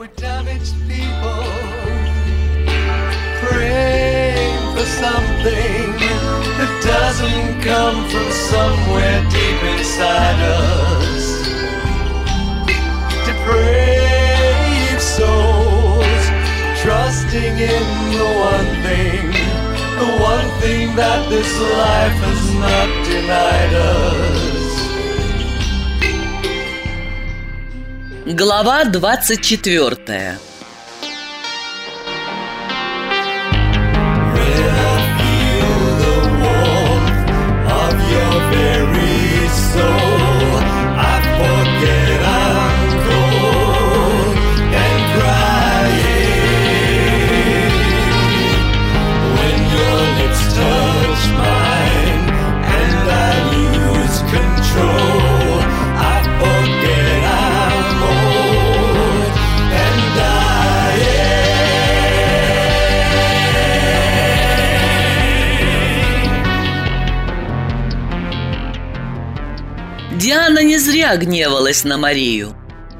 We're damaged people praying for something that doesn't come from somewhere deep inside us. Depraved souls trusting in the one thing, the one thing that this life has not denied us. Глава 24 Диана не зря гневалась на Марию.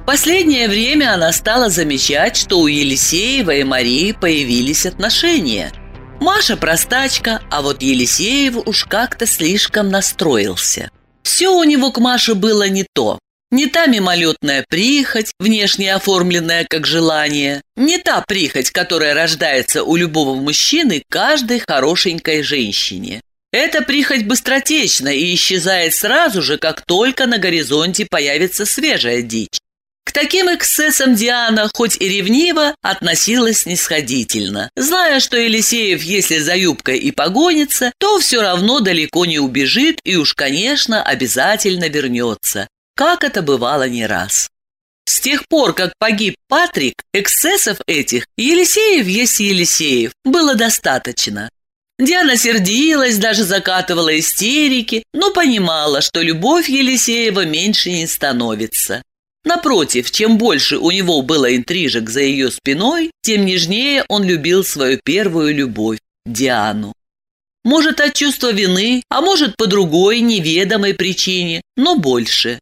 Последнее время она стала замечать, что у Елисеева и Марии появились отношения. Маша простачка, а вот Елисеев уж как-то слишком настроился. Все у него к Маше было не то. Не та мимолетная прихоть, внешне оформленная как желание, не та прихоть, которая рождается у любого мужчины каждой хорошенькой женщине. Эта прихоть быстротечна и исчезает сразу же, как только на горизонте появится свежая дичь. К таким эксцессам Диана, хоть и ревниво, относилась снисходительно, зная, что Елисеев, если за юбкой и погонится, то все равно далеко не убежит и уж, конечно, обязательно вернется, как это бывало не раз. С тех пор, как погиб Патрик, эксцессов этих Елисеев есть Елисеев было достаточно. Диана сердилась, даже закатывала истерики, но понимала, что любовь Елисеева меньше не становится. Напротив, чем больше у него было интрижек за ее спиной, тем нежнее он любил свою первую любовь – Диану. Может, от чувства вины, а может, по другой, неведомой причине, но больше.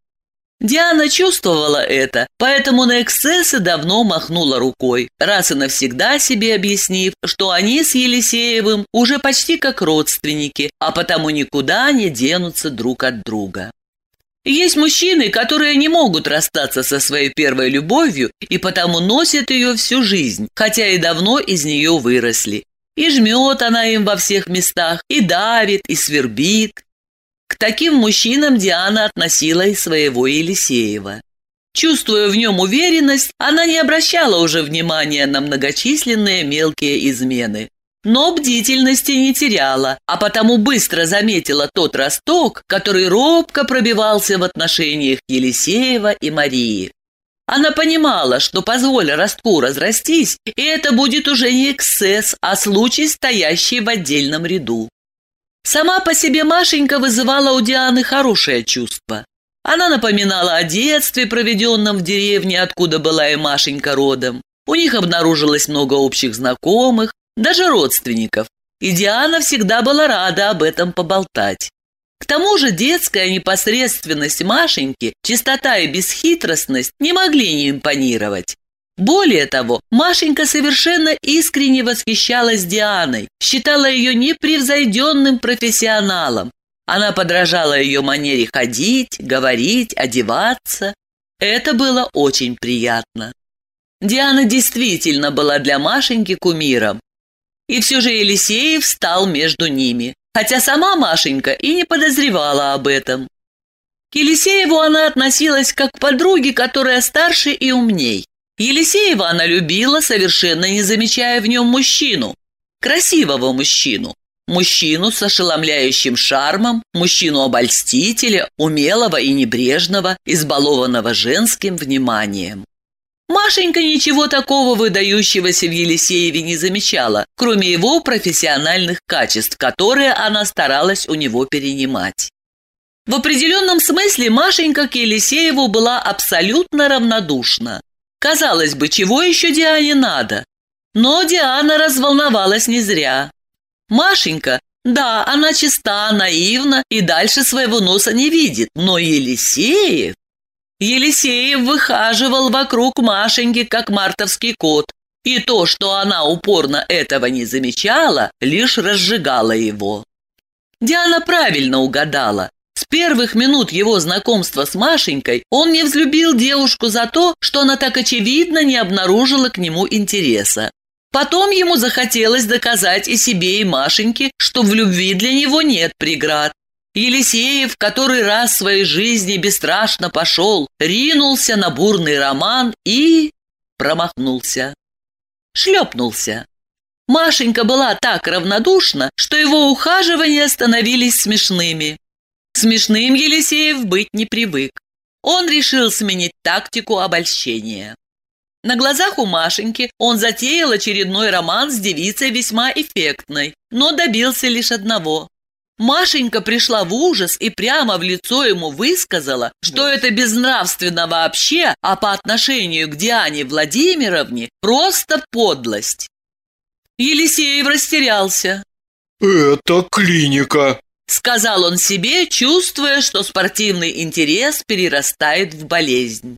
Диана чувствовала это, поэтому на эксцессы давно махнула рукой, раз и навсегда себе объяснив, что они с Елисеевым уже почти как родственники, а потому никуда не денутся друг от друга. Есть мужчины, которые не могут расстаться со своей первой любовью и потому носят ее всю жизнь, хотя и давно из нее выросли. И жмет она им во всех местах, и давит, и свербит. К таким мужчинам Диана относила и своего Елисеева. Чувствуя в нем уверенность, она не обращала уже внимания на многочисленные мелкие измены. Но бдительности не теряла, а потому быстро заметила тот росток, который робко пробивался в отношениях Елисеева и Марии. Она понимала, что позволя ростку разрастись, и это будет уже не эксцесс, а случай, стоящий в отдельном ряду. Сама по себе Машенька вызывала у Дианы хорошее чувство. Она напоминала о детстве, проведенном в деревне, откуда была и Машенька родом. У них обнаружилось много общих знакомых, даже родственников, и Диана всегда была рада об этом поболтать. К тому же детская непосредственность Машеньки, чистота и бесхитростность не могли не импонировать. Более того, Машенька совершенно искренне восхищалась Дианой, считала ее непревзойденным профессионалом. Она подражала ее манере ходить, говорить, одеваться. Это было очень приятно. Диана действительно была для Машеньки кумиром. И все же Елисеев стал между ними, хотя сама Машенька и не подозревала об этом. К Елисееву она относилась как к подруге, которая старше и умней. Елисеева она любила, совершенно не замечая в нем мужчину. Красивого мужчину. Мужчину с ошеломляющим шармом, мужчину-обольстителя, умелого и небрежного, избалованного женским вниманием. Машенька ничего такого выдающегося в Елисееве не замечала, кроме его профессиональных качеств, которые она старалась у него перенимать. В определенном смысле Машенька к Елисееву была абсолютно равнодушна. Казалось бы, чего еще Диане надо? Но Диана разволновалась не зря. Машенька, да, она чиста, наивна и дальше своего носа не видит, но Елисеев... Елисеев выхаживал вокруг Машеньки, как мартовский кот, и то, что она упорно этого не замечала, лишь разжигало его. Диана правильно угадала. Первых минут его знакомства с Машенькой он не взлюбил девушку за то, что она так очевидно не обнаружила к нему интереса. Потом ему захотелось доказать и себе, и Машеньке, что в любви для него нет преград. Елисеев, который раз в своей жизни бесстрашно пошел, ринулся на бурный роман и... промахнулся. Шлепнулся. Машенька была так равнодушна, что его ухаживания становились смешными. Смешным Елисеев быть не привык. Он решил сменить тактику обольщения. На глазах у Машеньки он затеял очередной роман с девицей весьма эффектной, но добился лишь одного. Машенька пришла в ужас и прямо в лицо ему высказала, что это безнравственно вообще, а по отношению к Диане Владимировне просто подлость. Елисеев растерялся. «Это клиника», — сказал он себе, чувствуя, что спортивный интерес перерастает в болезнь.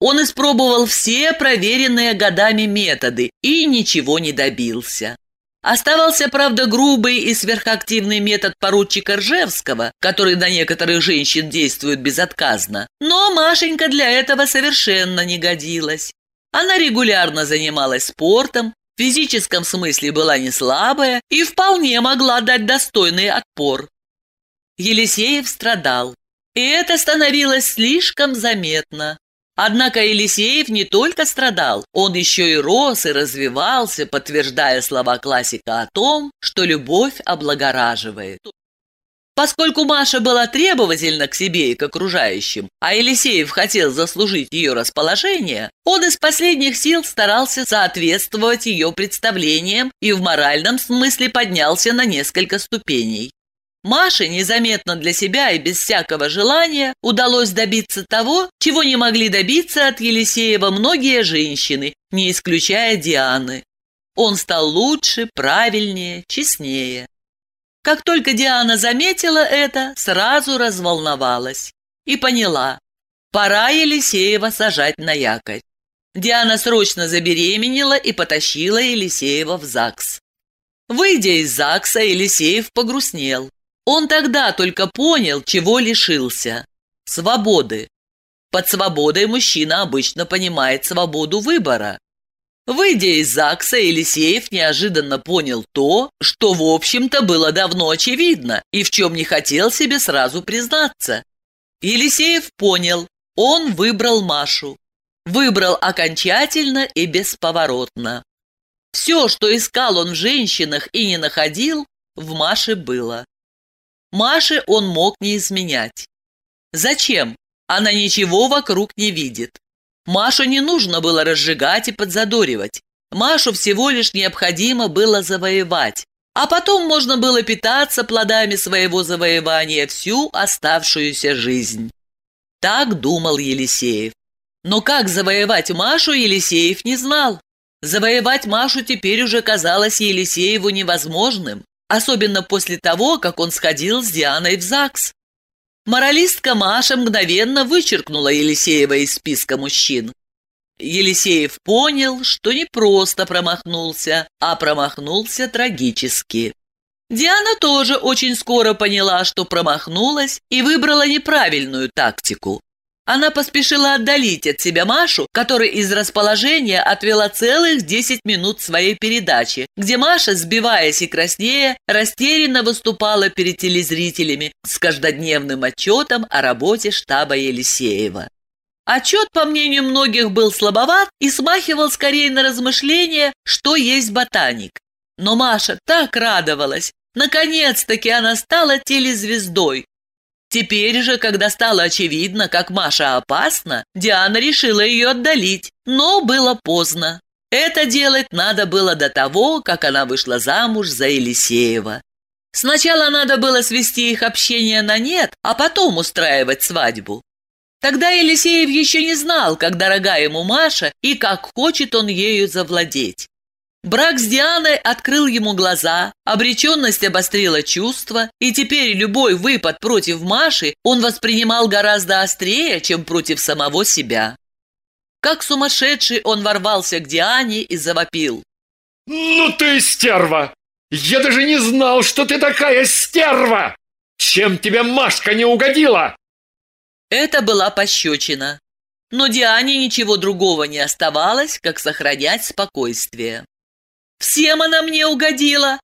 Он испробовал все проверенные годами методы и ничего не добился. Оставался, правда, грубый и сверхактивный метод поручика Ржевского, который на некоторых женщин действует безотказно. Но Машенька для этого совершенно не годилась. Она регулярно занималась спортом, в физическом смысле была не слабая и вполне могла дать достойный отпор. Елисеев страдал, и это становилось слишком заметно. Однако Елисеев не только страдал, он еще и рос и развивался, подтверждая слова классика о том, что любовь облагораживает. Поскольку Маша была требовательна к себе и к окружающим, а Елисеев хотел заслужить ее расположение, он из последних сил старался соответствовать ее представлениям и в моральном смысле поднялся на несколько ступеней. Маше незаметно для себя и без всякого желания удалось добиться того, чего не могли добиться от Елисеева многие женщины, не исключая Дианы. Он стал лучше, правильнее, честнее. Как только Диана заметила это, сразу разволновалась и поняла, пора Елисеева сажать на якорь. Диана срочно забеременела и потащила Елисеева в ЗАГС. Выйдя из ЗАГСа, Елисеев погрустнел. Он тогда только понял, чего лишился. Свободы. Под свободой мужчина обычно понимает свободу выбора. Выйдя из ЗАГСа, Елисеев неожиданно понял то, что, в общем-то, было давно очевидно и в чем не хотел себе сразу признаться. Елисеев понял, он выбрал Машу. Выбрал окончательно и бесповоротно. Все, что искал он в женщинах и не находил, в Маше было. Маше он мог не изменять. Зачем? Она ничего вокруг не видит. Машу не нужно было разжигать и подзадоривать. Машу всего лишь необходимо было завоевать. А потом можно было питаться плодами своего завоевания всю оставшуюся жизнь. Так думал Елисеев. Но как завоевать Машу, Елисеев не знал. Завоевать Машу теперь уже казалось Елисееву невозможным особенно после того, как он сходил с Дианой в ЗАГС. Моралистка Маша мгновенно вычеркнула Елисеева из списка мужчин. Елисеев понял, что не просто промахнулся, а промахнулся трагически. Диана тоже очень скоро поняла, что промахнулась и выбрала неправильную тактику. Она поспешила отдалить от себя Машу, которая из расположения отвела целых 10 минут своей передачи, где Маша, сбиваясь и краснея, растерянно выступала перед телезрителями с каждодневным отчетом о работе штаба Елисеева. Отчет, по мнению многих, был слабоват и смахивал скорее на размышление, что есть ботаник. Но Маша так радовалась. Наконец-таки она стала телезвездой, Теперь же, когда стало очевидно, как Маша опасна, Диана решила ее отдалить, но было поздно. Это делать надо было до того, как она вышла замуж за Елисеева. Сначала надо было свести их общение на нет, а потом устраивать свадьбу. Тогда Елисеев еще не знал, как дорога ему Маша и как хочет он ею завладеть. Брак с Дианой открыл ему глаза, обреченность обострила чувства, и теперь любой выпад против Маши он воспринимал гораздо острее, чем против самого себя. Как сумасшедший он ворвался к Диане и завопил. «Ну ты стерва! Я даже не знал, что ты такая стерва! Чем тебе Машка не угодила?» Это была пощечина. Но Диане ничего другого не оставалось, как сохранять спокойствие. «Всем она мне угодила!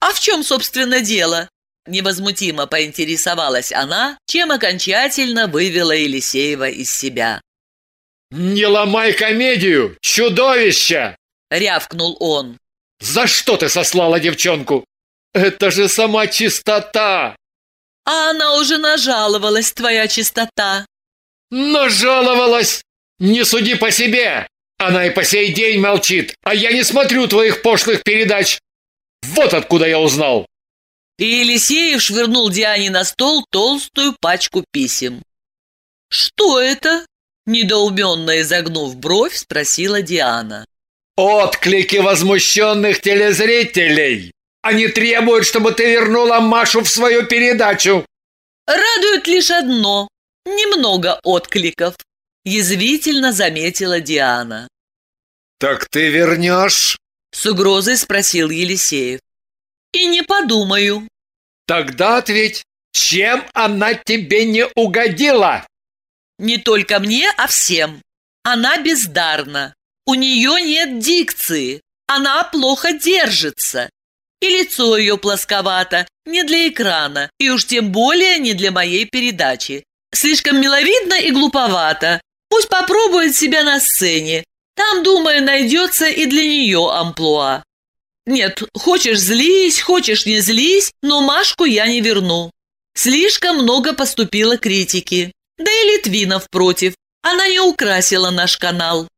А в чем, собственно, дело?» Невозмутимо поинтересовалась она, чем окончательно вывела Елисеева из себя. «Не ломай комедию, чудовище!» — рявкнул он. «За что ты сослала девчонку? Это же сама чистота!» «А она уже нажаловалась, твоя чистота!» «Нажаловалась! Не суди по себе! Она и по сей день молчит, а я не смотрю твоих пошлых передач! Вот откуда я узнал!» И Елисеев швырнул Диане на стол толстую пачку писем. «Что это?» – недоуменно изогнув бровь, спросила Диана. «Отклики возмущенных телезрителей! Они требуют, чтобы ты вернула Машу в свою передачу!» «Радует лишь одно – немного откликов», – язвительно заметила Диана. «Так ты вернешь?» – с угрозой спросил Елисеев. «И не подумаю». «Тогда ответь, чем она тебе не угодила?» «Не только мне, а всем. Она бездарна. У нее нет дикции. Она плохо держится. И лицо ее плосковато, не для экрана, и уж тем более не для моей передачи. Слишком миловидно и глуповато. Пусть попробует себя на сцене. Там, думаю, найдется и для нее амплуа. Нет, хочешь злись, хочешь не злись, но Машку я не верну. Слишком много поступило критики. Да и Литвинов против. Она не украсила наш канал.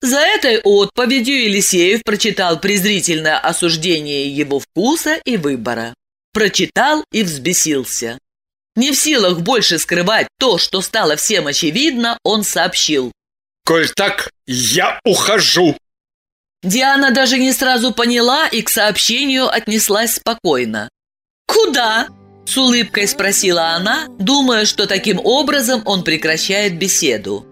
За этой отповедью Елисеев прочитал презрительное осуждение его вкуса и выбора. Прочитал и взбесился. Не в силах больше скрывать то, что стало всем очевидно, он сообщил. «Коль так, я ухожу!» Диана даже не сразу поняла и к сообщению отнеслась спокойно. «Куда?» – с улыбкой спросила она, думая, что таким образом он прекращает беседу.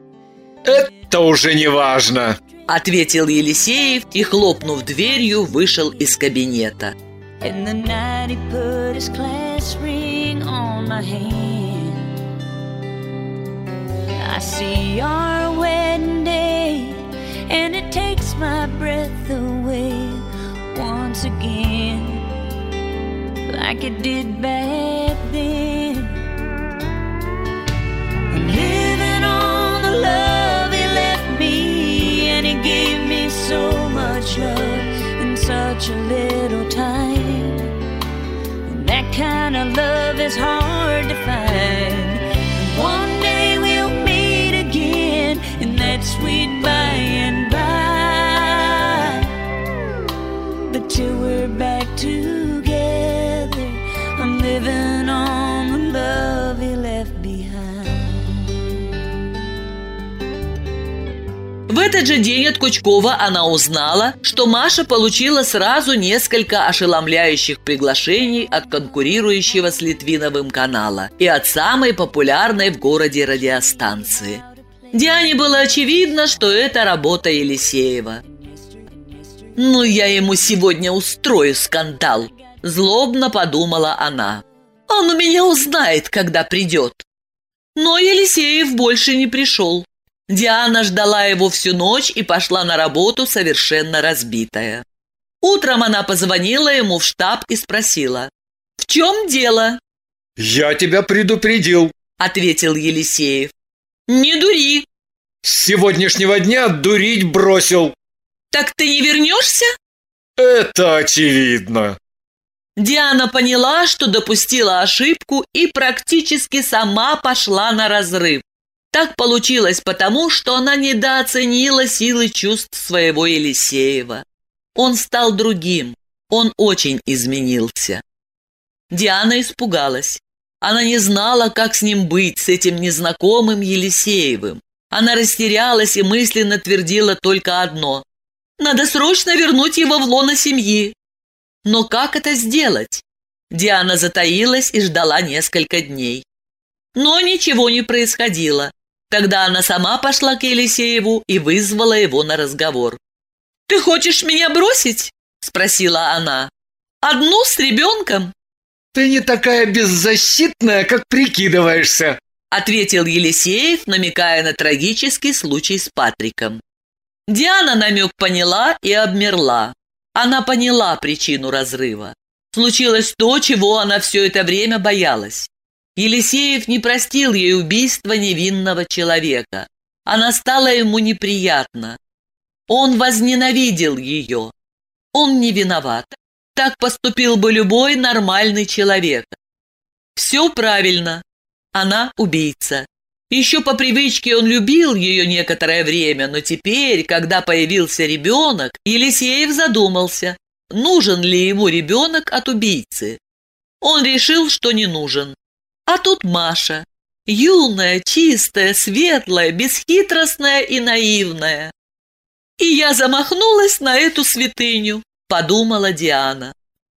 «Это уже не важно», — ответил Елисеев и, хлопнув дверью, вышел из кабинета. In the night he put his class ring on my hand. I see our wedding day And it takes my breath away once again Like it did back then. Living on the love he left me And he gave me so much love in such a little And kind of love is hard to find. One day we'll meet again In that sweet by and by. But till we're back together этот же день от Кучкова она узнала, что Маша получила сразу несколько ошеломляющих приглашений от конкурирующего с Литвиновым канала и от самой популярной в городе радиостанции. Диане было очевидно, что это работа Елисеева. «Ну, я ему сегодня устрою скандал», – злобно подумала она. «Он у меня узнает, когда придет». Но Елисеев больше не пришел. Диана ждала его всю ночь и пошла на работу совершенно разбитая. Утром она позвонила ему в штаб и спросила, «В чем дело?» «Я тебя предупредил», — ответил Елисеев. «Не дури!» «С сегодняшнего дня дурить бросил!» «Так ты не вернешься?» «Это очевидно!» Диана поняла, что допустила ошибку и практически сама пошла на разрыв. Так получилось потому, что она недооценила силы чувств своего Елисеева. Он стал другим, он очень изменился. Диана испугалась. Она не знала, как с ним быть, с этим незнакомым Елисеевым. Она растерялась и мысленно твердила только одно. Надо срочно вернуть его в лоно семьи. Но как это сделать? Диана затаилась и ждала несколько дней. Но ничего не происходило. Тогда она сама пошла к Елисееву и вызвала его на разговор. «Ты хочешь меня бросить?» – спросила она. «Одну с ребенком?» «Ты не такая беззащитная, как прикидываешься», – ответил Елисеев, намекая на трагический случай с Патриком. Диана намек поняла и обмерла. Она поняла причину разрыва. Случилось то, чего она все это время боялась. Елисеев не простил ей убийства невинного человека. Она стала ему неприятна. Он возненавидел ее. Он не виноват. Так поступил бы любой нормальный человек. Все правильно. Она убийца. Еще по привычке он любил ее некоторое время, но теперь, когда появился ребенок, Елисеев задумался, нужен ли ему ребенок от убийцы. Он решил, что не нужен. А тут Маша. Юная, чистая, светлая, бесхитростная и наивная. И я замахнулась на эту святыню, подумала Диана.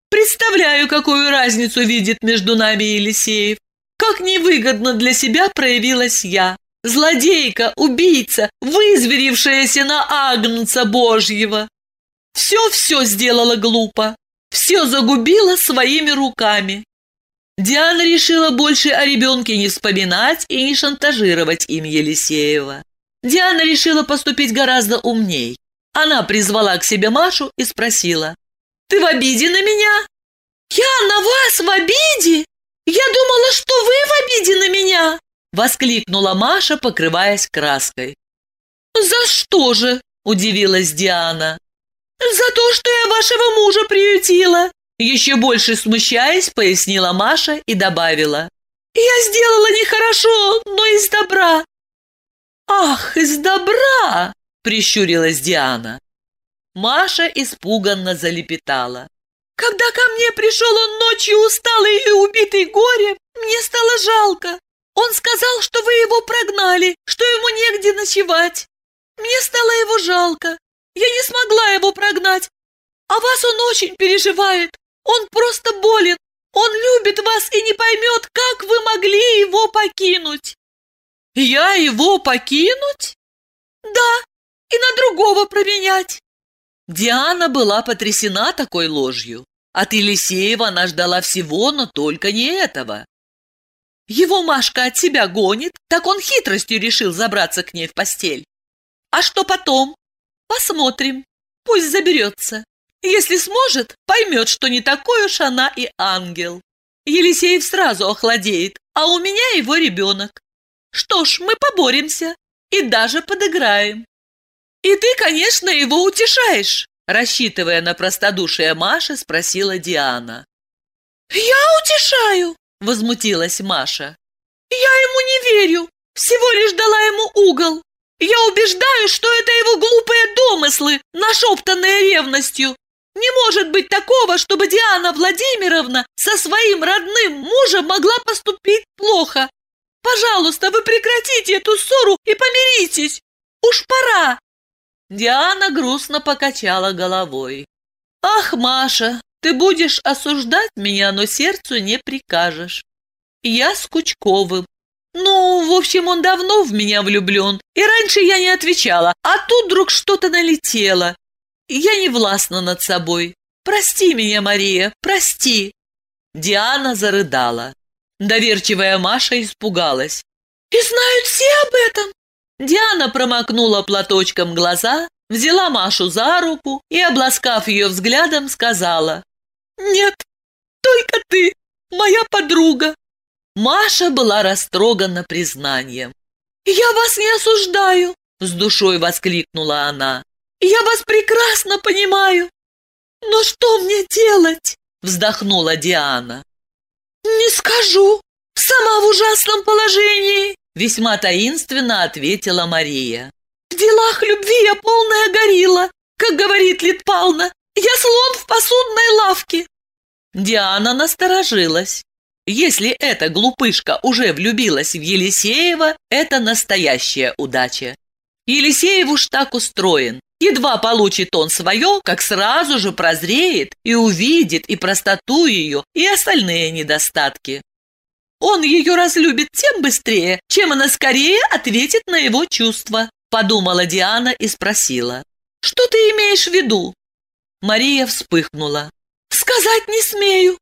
Представляю, какую разницу видит между нами Елисеев. Как невыгодно для себя проявилась я. Злодейка, убийца, вызверившаяся на Агнца Божьего. Все-все сделала глупо. Все загубила своими руками. Диана решила больше о ребенке не вспоминать и не шантажировать им Елисеева. Диана решила поступить гораздо умней. Она призвала к себе Машу и спросила. «Ты в обиде на меня?» «Я на вас в обиде? Я думала, что вы в обиде на меня!» Воскликнула Маша, покрываясь краской. «За что же?» – удивилась Диана. «За то, что я вашего мужа приютила!» Еще больше смущаясь, пояснила Маша и добавила. «Я сделала нехорошо, но из добра». «Ах, из добра!» – прищурилась Диана. Маша испуганно залепетала. Когда ко мне пришел он ночью усталый и убитый горем, мне стало жалко. Он сказал, что вы его прогнали, что ему негде ночевать. Мне стало его жалко. Я не смогла его прогнать. А вас он очень переживает. Он просто болен. Он любит вас и не поймет, как вы могли его покинуть. Я его покинуть? Да, и на другого променять. Диана была потрясена такой ложью. От Елисеева она ждала всего, но только не этого. Его Машка от себя гонит, так он хитростью решил забраться к ней в постель. А что потом? Посмотрим. Пусть заберется. Если сможет, поймет, что не такой уж она и ангел. Елисеев сразу охладеет, а у меня его ребенок. Что ж, мы поборемся и даже подыграем. «И ты, конечно, его утешаешь!» Рассчитывая на простодушие Маши, спросила Диана. «Я утешаю!» – возмутилась Маша. «Я ему не верю, всего лишь дала ему угол. Я убеждаю, что это его глупые домыслы, нашептанные ревностью. Не может быть такого, чтобы Диана Владимировна со своим родным мужем могла поступить плохо. Пожалуйста, вы прекратите эту ссору и помиритесь. Уж пора!» Диана грустно покачала головой. «Ах, Маша, ты будешь осуждать меня, но сердцу не прикажешь. Я с Кучковым. Ну, в общем, он давно в меня влюблен, и раньше я не отвечала, а тут вдруг что-то налетело. Я не властна над собой. Прости меня, Мария, прости!» Диана зарыдала. Доверчивая Маша испугалась. «И знают все об этом? Диана промокнула платочком глаза, взяла Машу за руку и, обласкав ее взглядом, сказала «Нет, только ты, моя подруга». Маша была растрогана признанием. «Я вас не осуждаю!» — с душой воскликнула она. «Я вас прекрасно понимаю!» «Но что мне делать?» — вздохнула Диана. «Не скажу. Сама в ужасном положении. Весьма таинственно ответила Мария. «В делах любви я полная горилла, как говорит Лид Павловна. Я слон в посудной лавке». Диана насторожилась. Если эта глупышка уже влюбилась в Елисеева, это настоящая удача. Елисеев уж так устроен. Едва получит он свое, как сразу же прозреет и увидит и простоту ее, и остальные недостатки. Он ее разлюбит тем быстрее, чем она скорее ответит на его чувства, подумала Диана и спросила. Что ты имеешь в виду? Мария вспыхнула. Сказать не смею.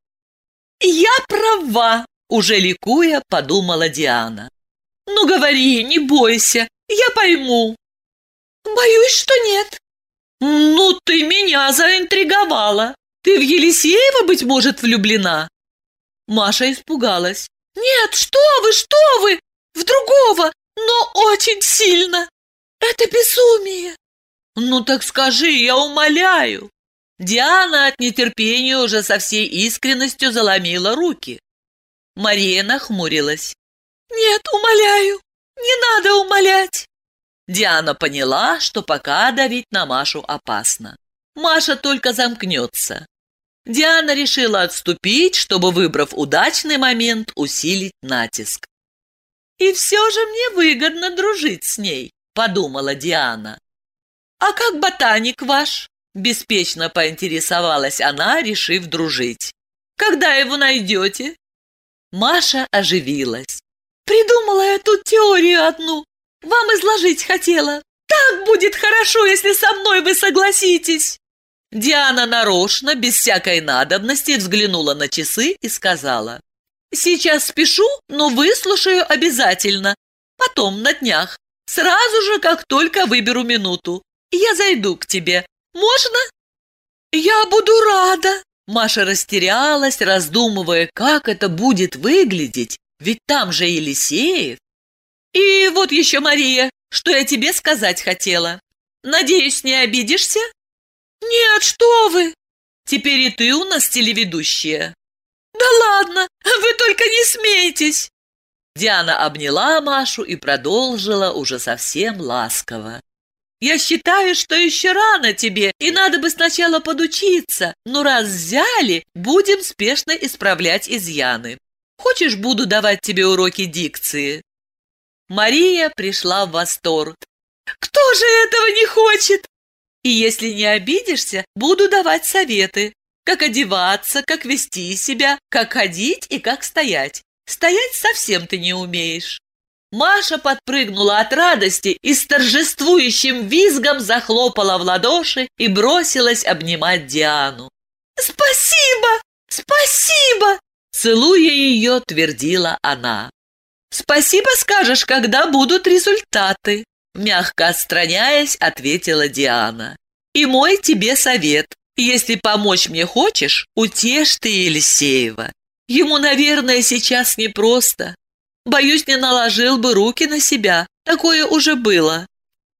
Я права, уже ликуя, подумала Диана. Ну говори, не бойся, я пойму. Боюсь, что нет. Ну, ты меня заинтриговала. Ты в Елисеева, быть может, влюблена? Маша испугалась. «Нет, что вы, что вы! В другого, но очень сильно! Это безумие!» «Ну так скажи, я умоляю!» Диана от нетерпения уже со всей искренностью заломила руки. Мария нахмурилась. «Нет, умоляю, не надо умолять!» Диана поняла, что пока давить на Машу опасно. Маша только замкнется. Диана решила отступить, чтобы, выбрав удачный момент, усилить натиск. «И все же мне выгодно дружить с ней», — подумала Диана. «А как ботаник ваш?» — беспечно поинтересовалась она, решив дружить. «Когда его найдете?» Маша оживилась. «Придумала я тут теорию одну. Вам изложить хотела. Так будет хорошо, если со мной вы согласитесь!» Диана нарочно, без всякой надобности, взглянула на часы и сказала. «Сейчас спешу, но выслушаю обязательно. Потом, на днях. Сразу же, как только выберу минуту. Я зайду к тебе. Можно?» «Я буду рада!» Маша растерялась, раздумывая, как это будет выглядеть, ведь там же Елисеев. «И вот еще, Мария, что я тебе сказать хотела. Надеюсь, не обидишься?» «Нет, что вы! Теперь и ты у нас телеведущая!» «Да ладно, вы только не смейтесь!» Диана обняла Машу и продолжила уже совсем ласково. «Я считаю, что еще рано тебе, и надо бы сначала подучиться, но раз взяли, будем спешно исправлять изъяны. Хочешь, буду давать тебе уроки дикции?» Мария пришла в восторг. «Кто же этого не хочет? И если не обидишься, буду давать советы. Как одеваться, как вести себя, как ходить и как стоять. Стоять совсем ты не умеешь. Маша подпрыгнула от радости и с торжествующим визгом захлопала в ладоши и бросилась обнимать Диану. «Спасибо! Спасибо!» Целуя ее, твердила она. «Спасибо скажешь, когда будут результаты», Мягко отстраняясь, ответила Диана. «И мой тебе совет. Если помочь мне хочешь, утешь ты Елисеева. Ему, наверное, сейчас непросто. Боюсь, не наложил бы руки на себя. Такое уже было.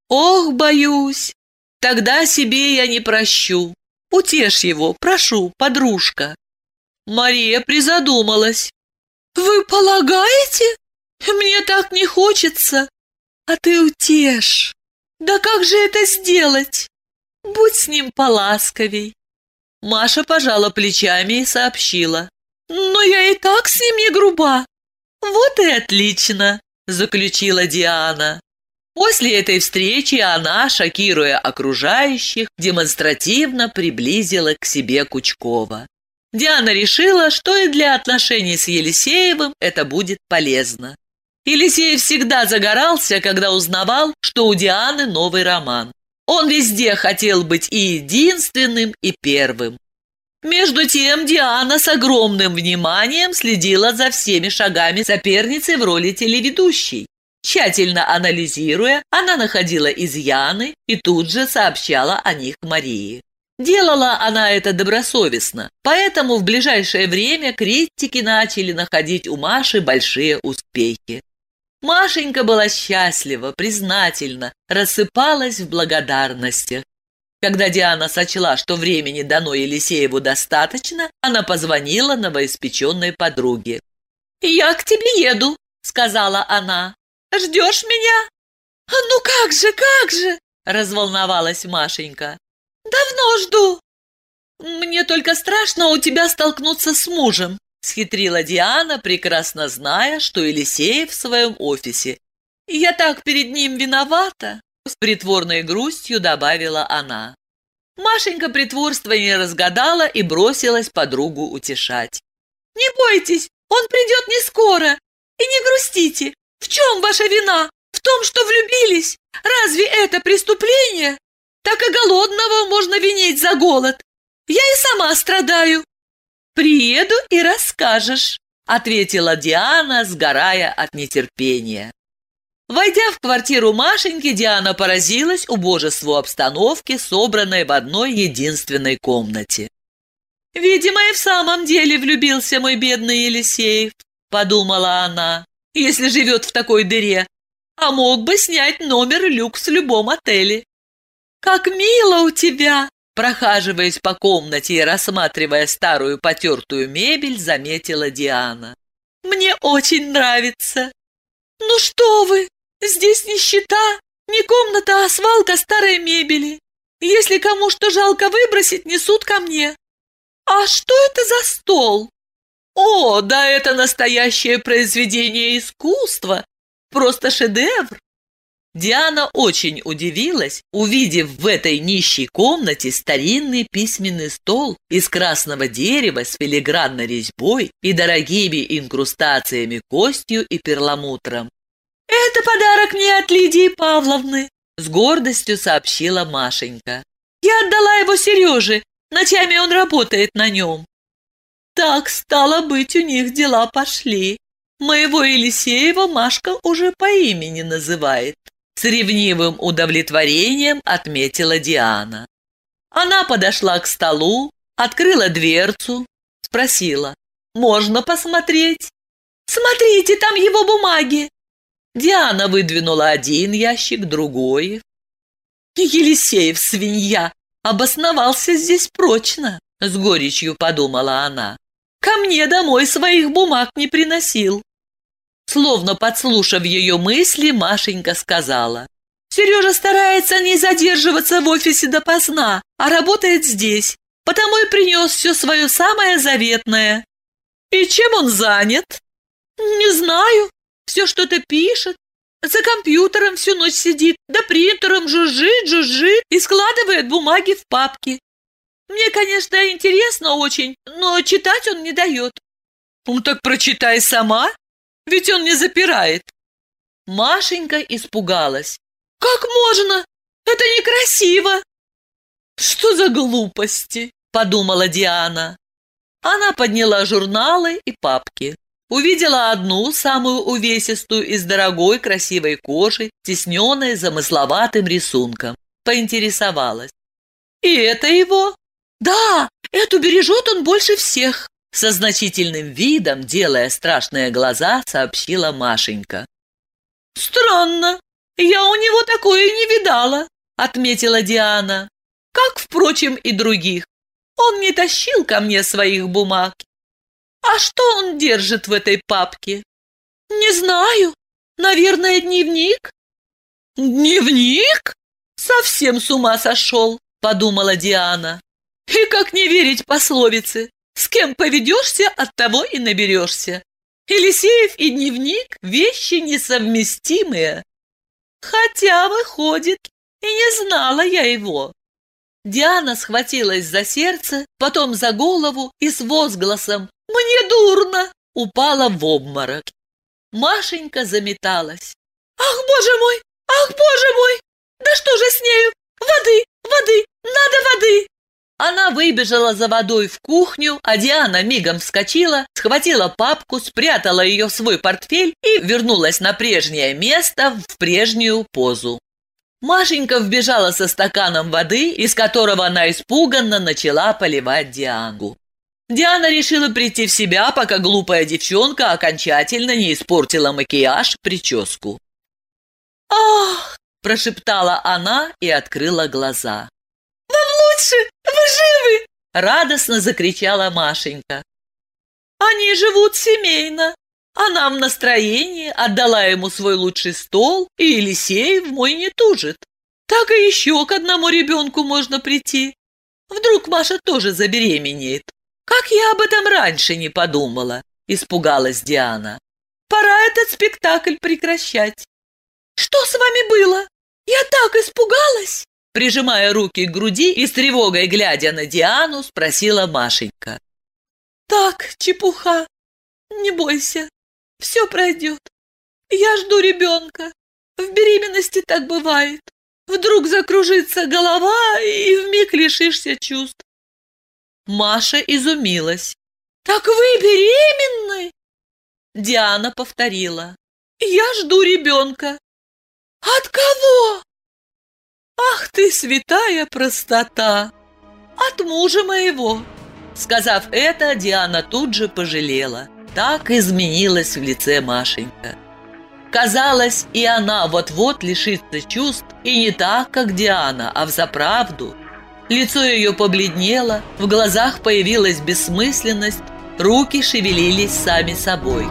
Ох, боюсь. Тогда себе я не прощу. Утешь его, прошу, подружка». Мария призадумалась. «Вы полагаете? Мне так не хочется. А ты утешь. Да как же это сделать? Будь с ним поласковей. Маша пожала плечами и сообщила. Но я и так с ним не груба. Вот и отлично, заключила Диана. После этой встречи она, шокируя окружающих, демонстративно приблизила к себе Кучкова. Диана решила, что и для отношений с Елисеевым это будет полезно. Елисеев всегда загорался, когда узнавал, что у Дианы новый роман. Он везде хотел быть и единственным, и первым. Между тем Диана с огромным вниманием следила за всеми шагами соперницы в роли телеведущей. Тщательно анализируя, она находила изъяны и тут же сообщала о них Марии. Делала она это добросовестно, поэтому в ближайшее время критики начали находить у Маши большие успехи. Машенька была счастлива, признательна, рассыпалась в благодарностях. Когда Диана сочла, что времени дано Елисееву достаточно, она позвонила новоиспеченной подруге. «Я к тебе еду», — сказала она. «Ждешь меня?» «А ну как же, как же!» — разволновалась Машенька. «Давно жду!» «Мне только страшно у тебя столкнуться с мужем», Схитрила Диана, прекрасно зная, что Елисеев в своем офисе. «Я так перед ним виновата!» с притворной грустью добавила она. Машенька притворство не разгадала и бросилась подругу утешать. «Не бойтесь, он придет не скоро. И не грустите. В чем ваша вина? В том, что влюбились? Разве это преступление? Так и голодного можно винить за голод. Я и сама страдаю. Приеду и расскажешь, ответила Диана, сгорая от нетерпения. Войдя в квартиру Машеньки, Диана поразилась убожеству обстановки, собранной в одной единственной комнате. «Видимо, и в самом деле влюбился мой бедный Елисеев», — подумала она, «если живет в такой дыре, а мог бы снять номер люкс в любом отеле». «Как мило у тебя!» Прохаживаясь по комнате и рассматривая старую потертую мебель, заметила Диана. «Мне очень нравится!» «Ну что вы! Здесь нищета! Не комната, а свалка старой мебели! Если кому что жалко выбросить, несут ко мне!» «А что это за стол?» «О, да это настоящее произведение искусства! Просто шедевр! Диана очень удивилась, увидев в этой нищей комнате старинный письменный стол из красного дерева с филигранной резьбой и дорогими инкрустациями костью и перламутром. «Это подарок мне от Лидии Павловны», — с гордостью сообщила Машенька. «Я отдала его Сереже, ночами он работает на нем». Так, стало быть, у них дела пошли. Моего Елисеева Машка уже по имени называет. С ревнивым удовлетворением отметила Диана. Она подошла к столу, открыла дверцу, спросила, «Можно посмотреть?» «Смотрите, там его бумаги!» Диана выдвинула один ящик, другой. «Елисеев, свинья, обосновался здесь прочно», — с горечью подумала она. «Ко мне домой своих бумаг не приносил. Словно подслушав ее мысли, Машенька сказала. «Сережа старается не задерживаться в офисе допоздна, а работает здесь, потому и принес все свое самое заветное». «И чем он занят?» «Не знаю. Все что-то пишет. За компьютером всю ночь сидит, да принтером жужжит, жужжит и складывает бумаги в папки. Мне, конечно, интересно очень, но читать он не дает». «Ну так прочитай сама», ведь он не запирает. Машенька испугалась. Как можно? Это некрасиво. Что за глупости? Подумала Диана. Она подняла журналы и папки. Увидела одну, самую увесистую, из дорогой красивой кожи, тесненной замысловатым рисунком. Поинтересовалась. «И это его?» «Да, эту бережет он больше всех». Со значительным видом, делая страшные глаза, сообщила Машенька. «Странно, я у него такое не видала», — отметила Диана. «Как, впрочем, и других. Он не тащил ко мне своих бумаг. А что он держит в этой папке?» «Не знаю. Наверное, дневник». «Дневник? Совсем с ума сошел», — подумала Диана. «И как не верить пословице? С кем поведешься, от того и наберешься. Елисеев и дневник – вещи несовместимые. Хотя, выходит, и не знала я его. Диана схватилась за сердце, потом за голову и с возгласом «Мне дурно!» упала в обморок. Машенька заметалась. «Ах, боже мой! Ах, боже мой! Да что же с нею? Воды, воды, надо воды!» Она выбежала за водой в кухню, а Диана мигом вскочила, схватила папку, спрятала ее в свой портфель и вернулась на прежнее место в прежнюю позу. Машенька вбежала со стаканом воды, из которого она испуганно начала поливать Диангу. Диана решила прийти в себя, пока глупая девчонка окончательно не испортила макияж, прическу. «Ах!» – прошептала она и открыла глаза. «Вам лучше! Вы живы!» — радостно закричала Машенька. «Они живут семейно, а нам настроение отдала ему свой лучший стол, и Елисеев мой не тужит. Так и еще к одному ребенку можно прийти. Вдруг Маша тоже забеременеет. Как я об этом раньше не подумала?» — испугалась Диана. «Пора этот спектакль прекращать». «Что с вами было?» Я так испугалась!» Прижимая руки к груди и с тревогой глядя на Диану, спросила Машенька. «Так, чепуха, не бойся, все пройдет. Я жду ребенка. В беременности так бывает. Вдруг закружится голова, и вмиг лишишься чувств. Маша изумилась. «Так вы беременны?» Диана повторила. «Я жду ребенка». «От кого?» «Ах ты, святая простота! От мужа моего!» Сказав это, Диана тут же пожалела. Так изменилась в лице Машенька. Казалось, и она вот-вот лишится чувств, и не так, как Диана, а взаправду. Лицо ее побледнело, в глазах появилась бессмысленность, руки шевелились сами собой.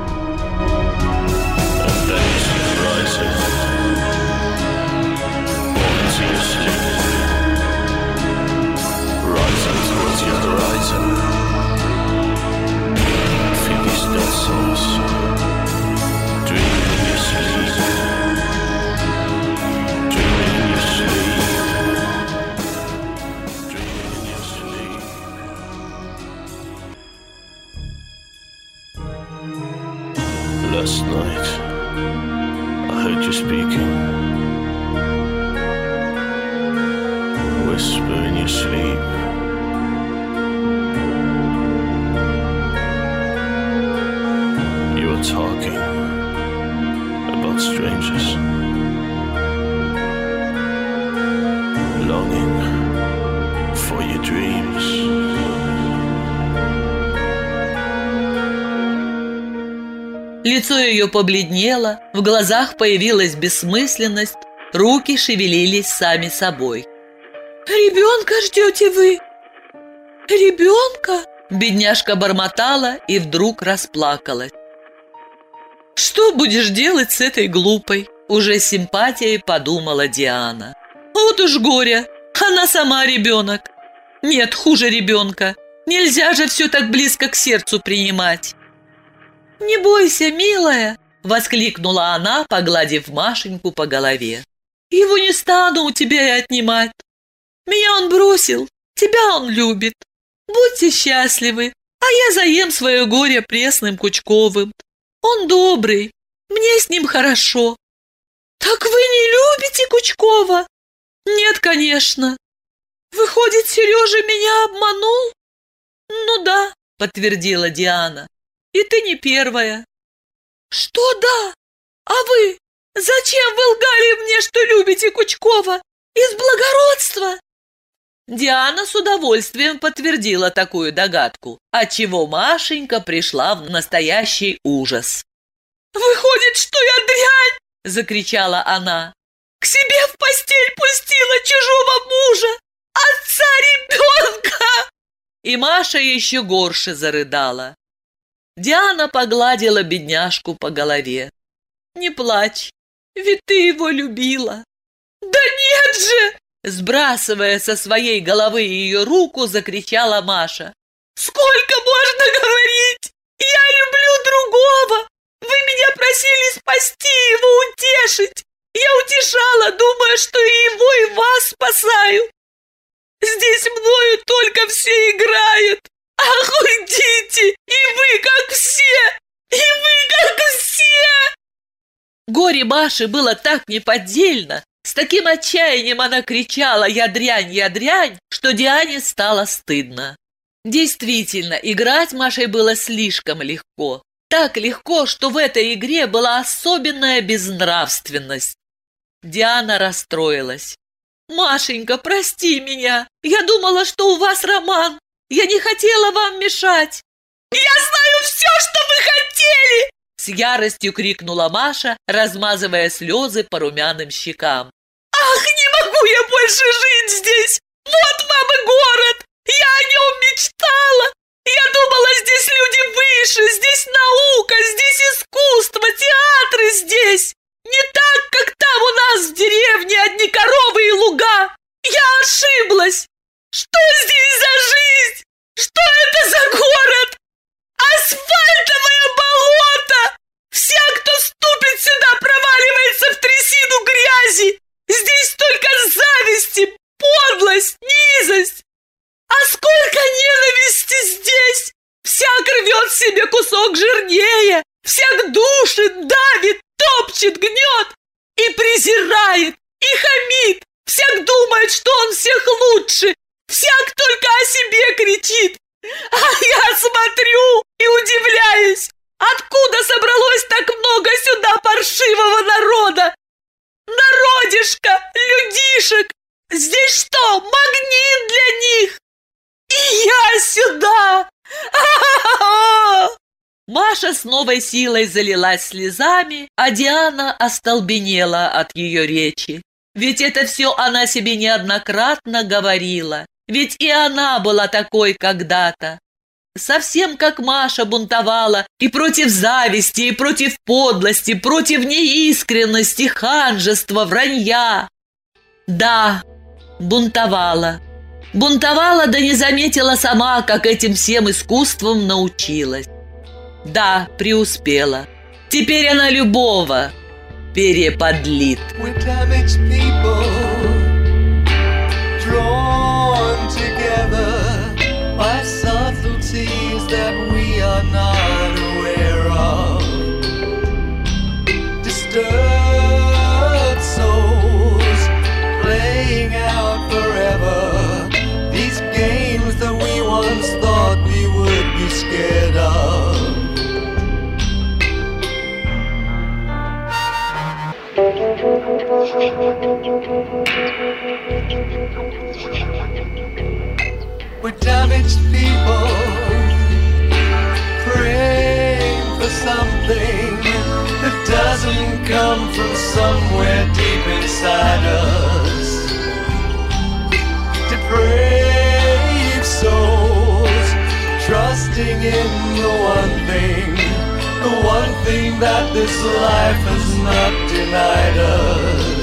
You speaking. Whisper in your sleep. You are talking about strangers. Longing Лицо ее побледнело, в глазах появилась бессмысленность, руки шевелились сами собой. «Ребенка ждете вы? Ребенка?» Бедняжка бормотала и вдруг расплакалась. «Что будешь делать с этой глупой?» Уже с симпатией подумала Диана. «Вот уж горе! Она сама ребенок! Нет, хуже ребенка! Нельзя же все так близко к сердцу принимать!» «Не бойся, милая!» — воскликнула она, погладив Машеньку по голове. «Его не стану у тебя и отнимать. Меня он бросил, тебя он любит. Будьте счастливы, а я заем свое горе пресным Кучковым. Он добрый, мне с ним хорошо». «Так вы не любите Кучкова?» «Нет, конечно. Выходит, Сережа меня обманул?» «Ну да», — подтвердила Диана. И ты не первая. Что да? А вы? Зачем вы лгали мне, что любите Кучкова? Из благородства? Диана с удовольствием подтвердила такую догадку, отчего Машенька пришла в настоящий ужас. «Выходит, что я дрянь!» — закричала она. «К себе в постель пустила чужого мужа! Отца ребенка!» И Маша еще горше зарыдала. Диана погладила бедняжку по голове. «Не плачь, ведь ты его любила». «Да нет же!» Сбрасывая со своей головы ее руку, закричала Маша. «Сколько можно говорить? Я люблю другого! Вы меня просили спасти его, утешить! Я утешала, думая, что и его, и вас спасаю! Здесь мною только все играют! Ах, уйдите! И вы, как все! И вы, как все!» Горе Маши было так неподдельно, с таким отчаянием она кричала «Я дрянь, я дрянь!», что Диане стало стыдно. Действительно, играть Машей было слишком легко. Так легко, что в этой игре была особенная безнравственность. Диана расстроилась. «Машенька, прости меня! Я думала, что у вас роман! Я не хотела вам мешать!» «Я знаю все, что вы хотели!» С яростью крикнула Маша, размазывая слезы по румяным щекам. «Ах, не могу я больше жить здесь! Вот мама город! Я о нем мечтала! Я думала, здесь люди выше, здесь наука, здесь искусство, театры здесь! Не так, как там у нас в деревне одни коровы и луга! Я ошиблась! Что здесь за жизнь? Что это за город? Асфальтовое болото! Вся, кто ступит сюда, проваливается в трясину грязи! Здесь только зависти, подлость, низость! А сколько ненависти здесь! Всяк рвет себе кусок жирнее, всяк душит, давит, топчет, гнет и презирает, и хамит, всяк думает, что он всех лучше, всяк только о себе кричит. А я смотрю и удивляюсь, откуда собралось так много сюда паршивого народа? Народишко, людишек, здесь что, магнит для них? И я сюда! Маша с новой силой залилась слезами, а Диана остолбенела от ее речи. Ведь это все она себе неоднократно говорила. Ведь и она была такой когда-то. Совсем как Маша бунтовала и против зависти, и против подлости, против неискренности, ханжества, вранья. Да, бунтовала. Бунтовала, да не заметила сама, как этим всем искусством научилась. Да, преуспела. Теперь она любого переподлит. We're people praying for something that doesn't come from somewhere deep inside us. Depraved souls trusting in the one thing, the one thing that this life has not denied us.